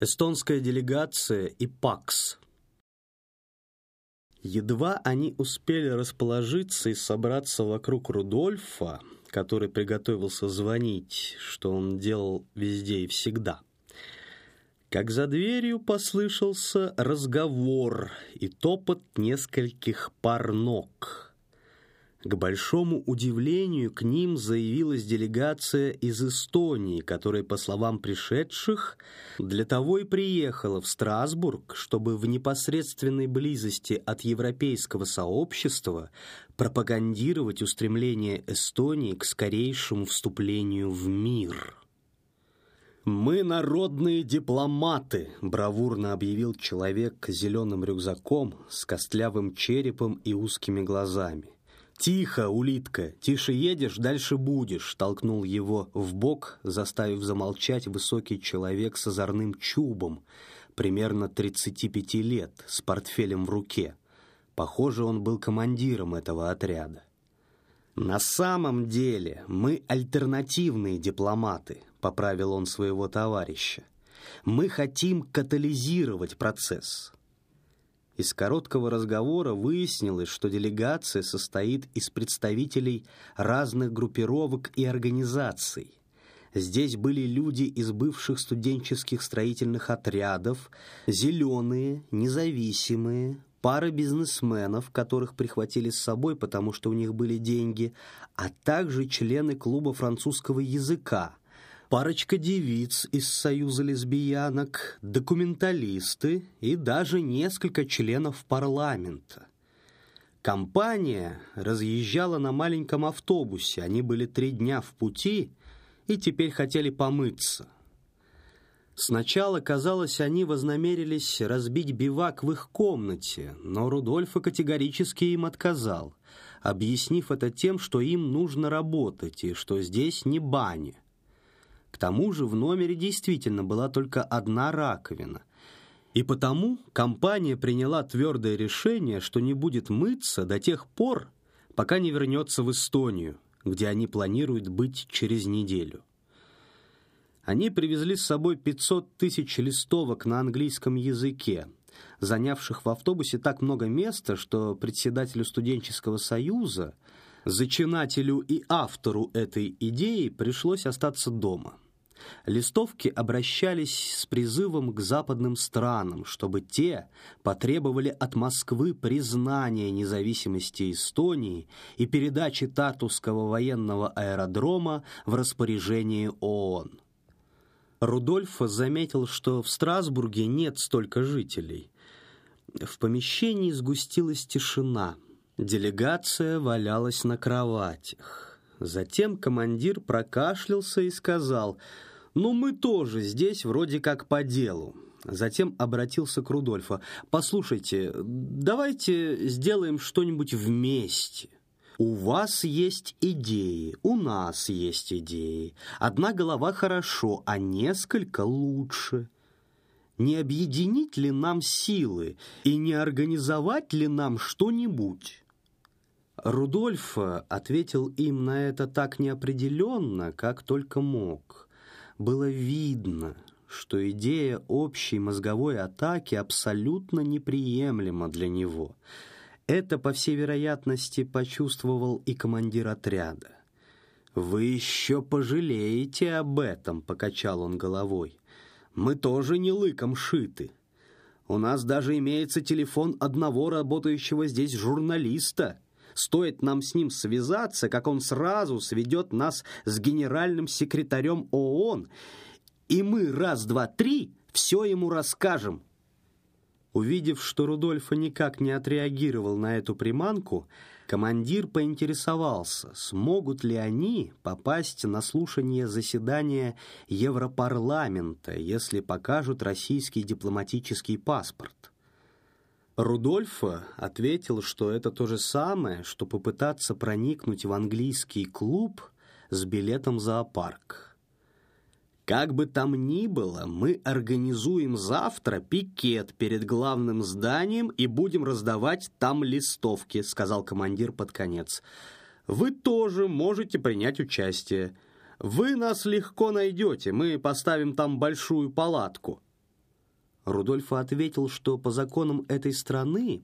Эстонская делегация и ПАКС. Едва они успели расположиться и собраться вокруг Рудольфа, который приготовился звонить, что он делал везде и всегда, как за дверью послышался разговор и топот нескольких пар ног — к большому удивлению к ним заявилась делегация из Эстонии, которая, по словам пришедших, для того и приехала в Страсбург, чтобы в непосредственной близости от европейского сообщества пропагандировать устремление Эстонии к скорейшему вступлению в мир. «Мы народные дипломаты», — бравурно объявил человек с зеленым рюкзаком, с костлявым черепом и узкими глазами. «Тихо, улитка, тише едешь, дальше будешь», — толкнул его в бок, заставив замолчать высокий человек с озорным чубом, примерно 35 лет, с портфелем в руке. Похоже, он был командиром этого отряда. «На самом деле мы альтернативные дипломаты», — поправил он своего товарища. «Мы хотим катализировать процесс». Из короткого разговора выяснилось, что делегация состоит из представителей разных группировок и организаций. Здесь были люди из бывших студенческих строительных отрядов, зеленые, независимые, пара бизнесменов, которых прихватили с собой, потому что у них были деньги, а также члены клуба французского языка – парочка девиц из Союза лесбиянок, документалисты и даже несколько членов парламента. Компания разъезжала на маленьком автобусе, они были три дня в пути и теперь хотели помыться. Сначала, казалось, они вознамерились разбить бивак в их комнате, но Рудольфа категорически им отказал, объяснив это тем, что им нужно работать и что здесь не баня. К тому же в номере действительно была только одна раковина. И потому компания приняла твердое решение, что не будет мыться до тех пор, пока не вернется в Эстонию, где они планируют быть через неделю. Они привезли с собой 500 тысяч листовок на английском языке, занявших в автобусе так много места, что председателю студенческого союза – Зачинателю и автору этой идеи пришлось остаться дома. Листовки обращались с призывом к западным странам, чтобы те потребовали от Москвы признания независимости Эстонии и передачи Тартусского военного аэродрома в распоряжение ООН. Рудольф заметил, что в Страсбурге нет столько жителей. В помещении сгустилась тишина – Делегация валялась на кроватях. Затем командир прокашлялся и сказал, «Ну, мы тоже здесь вроде как по делу». Затем обратился к Рудольфу. «Послушайте, давайте сделаем что-нибудь вместе. У вас есть идеи, у нас есть идеи. Одна голова хорошо, а несколько лучше. Не объединить ли нам силы и не организовать ли нам что-нибудь?» Рудольф ответил им на это так неопределенно, как только мог. Было видно, что идея общей мозговой атаки абсолютно неприемлема для него. Это, по всей вероятности, почувствовал и командир отряда. «Вы еще пожалеете об этом», — покачал он головой. «Мы тоже не лыком шиты. У нас даже имеется телефон одного работающего здесь журналиста». Стоит нам с ним связаться, как он сразу сведет нас с генеральным секретарем ООН, и мы раз, два, три все ему расскажем. Увидев, что Рудольфа никак не отреагировал на эту приманку, командир поинтересовался, смогут ли они попасть на слушание заседания Европарламента, если покажут российский дипломатический паспорт. Рудольфа ответил, что это то же самое, что попытаться проникнуть в английский клуб с билетом в зоопарк. Как бы там ни было, мы организуем завтра пикет перед главным зданием и будем раздавать там листовки, сказал командир под конец. Вы тоже можете принять участие. Вы нас легко найдете, мы поставим там большую палатку. Рудольфо ответил, что по законам этой страны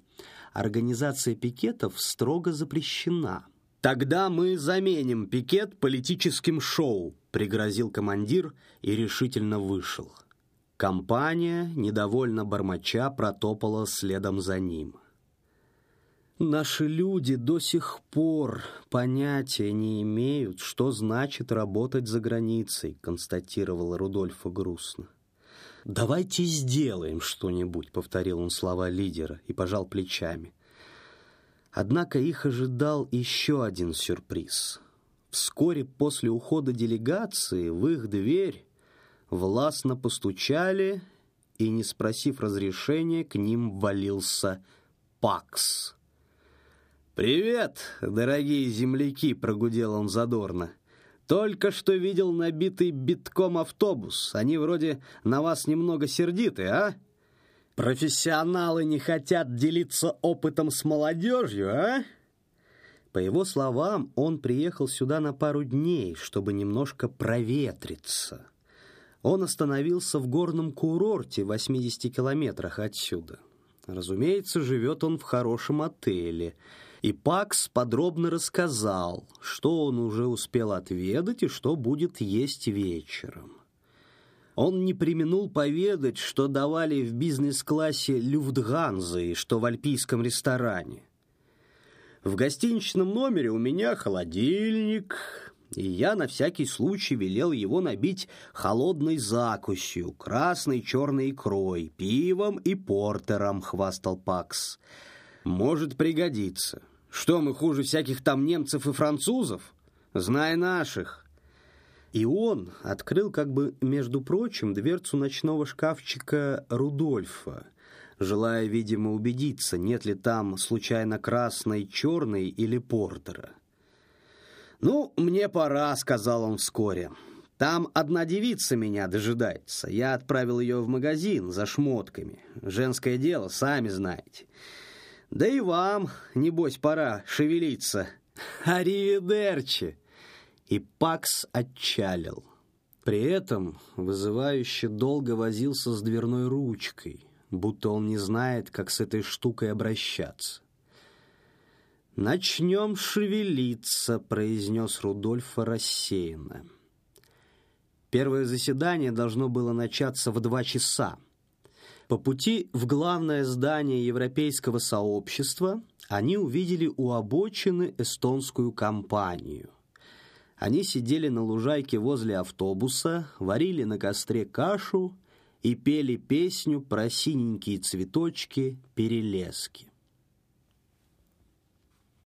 организация пикетов строго запрещена. «Тогда мы заменим пикет политическим шоу», — пригрозил командир и решительно вышел. Компания, недовольно бормоча, протопала следом за ним. Наши люди до сих пор понятия не имеют, что значит работать за границей, констатировал Рудольфа грустно. Давайте сделаем что-нибудь, повторил он слова лидера и пожал плечами. Однако их ожидал еще один сюрприз. Вскоре после ухода делегации в их дверь властно постучали, и, не спросив разрешения, к ним валился Пакс. «Привет, дорогие земляки!» — прогудел он задорно. «Только что видел набитый битком автобус. Они вроде на вас немного сердиты, а? Профессионалы не хотят делиться опытом с молодежью, а?» По его словам, он приехал сюда на пару дней, чтобы немножко проветриться. Он остановился в горном курорте в 80 километрах отсюда. Разумеется, живет он в хорошем отеле — и Пакс подробно рассказал, что он уже успел отведать и что будет есть вечером. Он не применул поведать, что давали в бизнес-классе Люфтганзы и что в альпийском ресторане. В гостиничном номере у меня холодильник, и я на всякий случай велел его набить холодной закусью, красной черной икрой, пивом и портером, хвастал Пакс. Может пригодиться. Что мы хуже всяких там немцев и французов? Знай наших. И он открыл как бы, между прочим, дверцу ночного шкафчика Рудольфа, желая, видимо, убедиться, нет ли там случайно красной, черной или портера. «Ну, мне пора», — сказал он вскоре. «Там одна девица меня дожидается. Я отправил ее в магазин за шмотками. Женское дело, сами знаете». Да и вам, небось, пора шевелиться. Аривидерчи!» И Пакс отчалил. При этом вызывающе долго возился с дверной ручкой, будто он не знает, как с этой штукой обращаться. «Начнем шевелиться», — произнес Рудольфа рассеянно. Первое заседание должно было начаться в два часа. По пути в главное здание Европейского сообщества они увидели у обочины эстонскую компанию. Они сидели на лужайке возле автобуса, варили на костре кашу и пели песню про синенькие цветочки перелески.